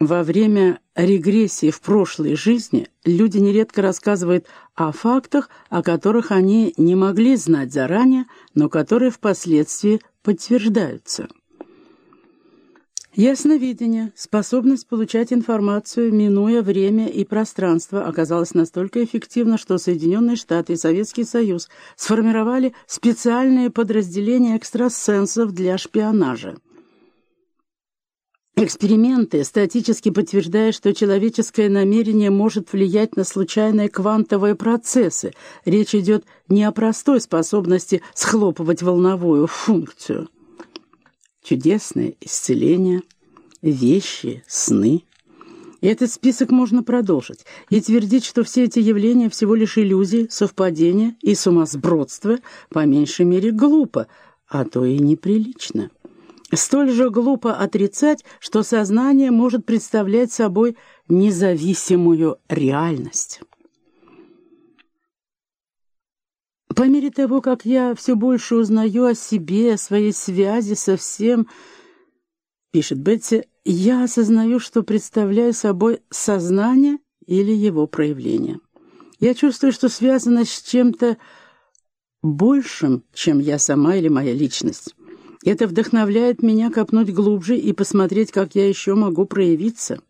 Во время регрессии в прошлой жизни люди нередко рассказывают о фактах, о которых они не могли знать заранее, но которые впоследствии подтверждаются. Ясновидение, способность получать информацию, минуя время и пространство, оказалось настолько эффективно, что Соединенные Штаты и Советский Союз сформировали специальные подразделения экстрасенсов для шпионажа. Эксперименты статически подтверждают, что человеческое намерение может влиять на случайные квантовые процессы. Речь идет не о простой способности схлопывать волновую функцию. Чудесное исцеление, вещи, сны. И этот список можно продолжить и твердить, что все эти явления всего лишь иллюзии, совпадения и сумасбродство, по меньшей мере, глупо, а то и неприлично. Столь же глупо отрицать, что сознание может представлять собой независимую реальность. По мере того, как я все больше узнаю о себе, о своей связи со всем, пишет Бетти, я осознаю, что представляю собой сознание или его проявление. Я чувствую, что связано с чем-то большим, чем я сама или моя личность. Это вдохновляет меня копнуть глубже и посмотреть, как я еще могу проявиться.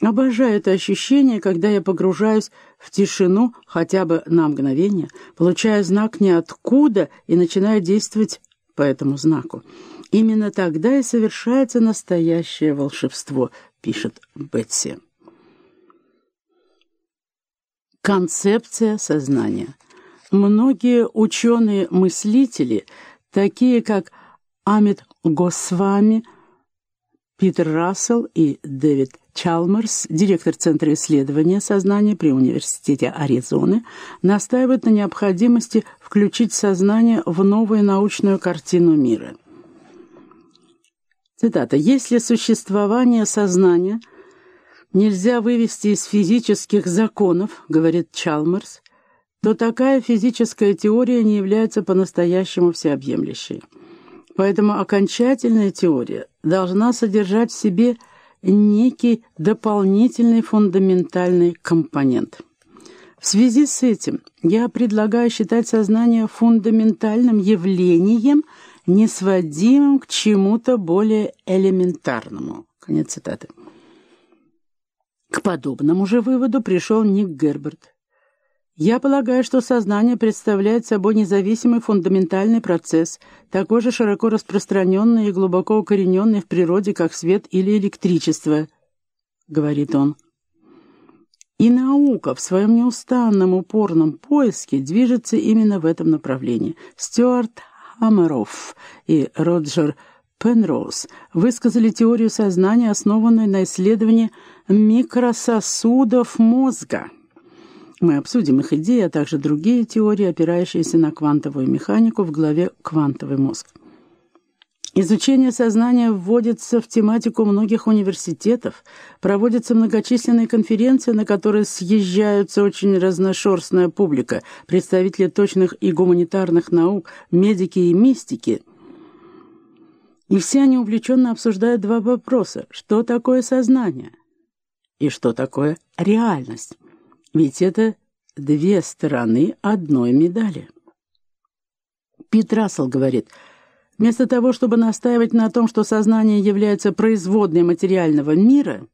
Обожаю это ощущение, когда я погружаюсь в тишину хотя бы на мгновение, получаю знак ниоткуда и начинаю действовать по этому знаку. Именно тогда и совершается настоящее волшебство, пишет Бетси. Концепция сознания. Многие ученые-мыслители, такие как Амит Госвами, Питер Рассел и Дэвид Чалмерс, директор Центра исследования сознания при Университете Аризоны, настаивают на необходимости включить сознание в новую научную картину мира. Цитата. «Если существование сознания нельзя вывести из физических законов, — говорит Чалмерс, — то такая физическая теория не является по-настоящему всеобъемлющей». Поэтому окончательная теория должна содержать в себе некий дополнительный фундаментальный компонент. В связи с этим я предлагаю считать сознание фундаментальным явлением, несводимым к чему-то более элементарному. Конец цитаты. К подобному же выводу пришел Ник Герберт. Я полагаю, что сознание представляет собой независимый фундаментальный процесс, такой же широко распространенный и глубоко укорененный в природе, как свет или электричество, — говорит он. И наука в своем неустанном упорном поиске движется именно в этом направлении. Стюарт Хаммерофф и Роджер Пенроуз высказали теорию сознания, основанную на исследовании микрососудов мозга — мы обсудим их идеи, а также другие теории, опирающиеся на квантовую механику в главе «Квантовый мозг». Изучение сознания вводится в тематику многих университетов, проводятся многочисленные конференции, на которые съезжаются очень разношерстная публика, представители точных и гуманитарных наук, медики и мистики. И все они увлеченно обсуждают два вопроса. Что такое сознание? И что такое реальность? Ведь это две стороны одной медали. Пит Рассел говорит, вместо того, чтобы настаивать на том, что сознание является производной материального мира,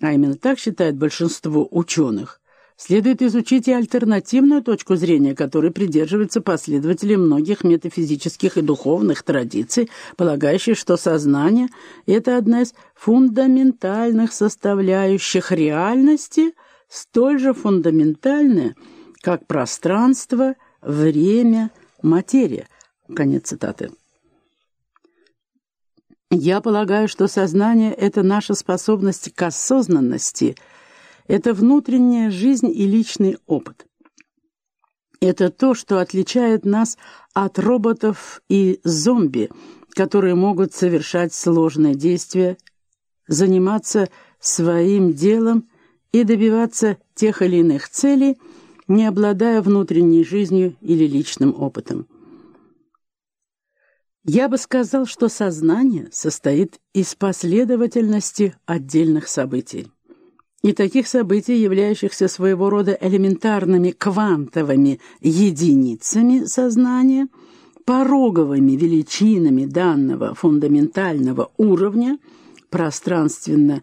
а именно так считает большинство ученых, следует изучить и альтернативную точку зрения, которой придерживаются последователи многих метафизических и духовных традиций, полагающие, что сознание — это одна из фундаментальных составляющих реальности — столь же фундаментальное, как пространство, время, материя. Конец цитаты. Я полагаю, что сознание — это наша способность к осознанности, это внутренняя жизнь и личный опыт. Это то, что отличает нас от роботов и зомби, которые могут совершать сложные действия, заниматься своим делом и добиваться тех или иных целей, не обладая внутренней жизнью или личным опытом. Я бы сказал, что сознание состоит из последовательности отдельных событий. И таких событий, являющихся своего рода элементарными квантовыми единицами сознания, пороговыми величинами данного фундаментального уровня, пространственно-пространственного,